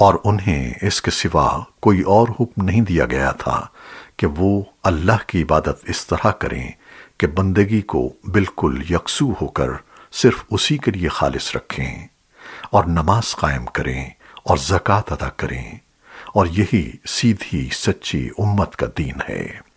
اور انہیں اس کے سوا کوئی اور حکم نہیں دیا گیا تھا کہ وہ اللہ کی عبادت اس طرح کریں کہ بندگی کو بالکل یکسو ہو کر صرف اسی کے لیے خالص رکھیں اور نماز قائم کریں اور زکوٰۃ ادا کریں اور یہی سیدھی سچی امت کا دین ہے۔